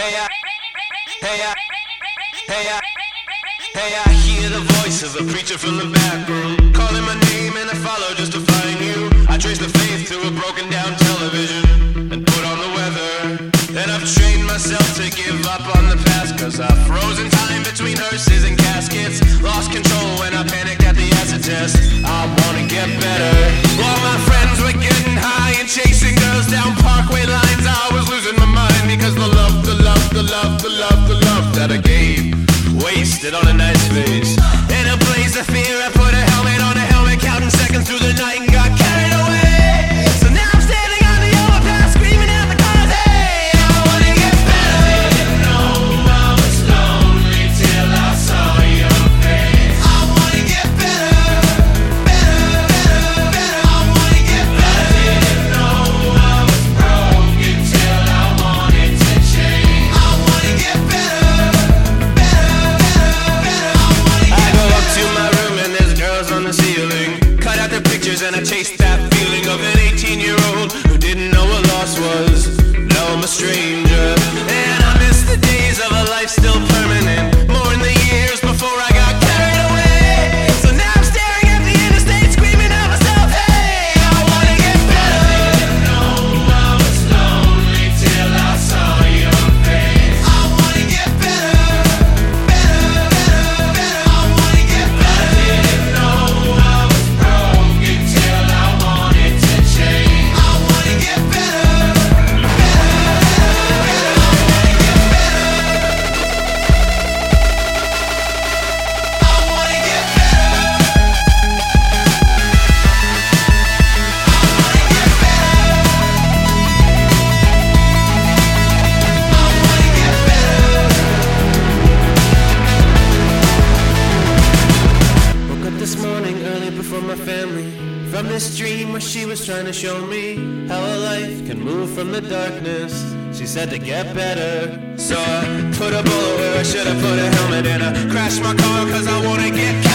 Hey, I, hey, I, hey, I, hey, I hear the voice of a preacher from the back room, calling my name and I follow just to find you. I trace the faith to a broken down television and put on the weather. And I've trained myself to give up on the past, cause I've frozen time between hearses and caskets. Lost control love, the love, that I gave wasted on a nice face. In a blaze of fear, I pictures and I chase that feeling of an 18 year old who didn't know what loss was. Now I'm a stranger. And I miss the days of a life still my family From this dream where she was trying to show me How a life can move from the darkness. She said to get better. So I put a bullet where I should've put a helmet And I crashed my car cause I wanna get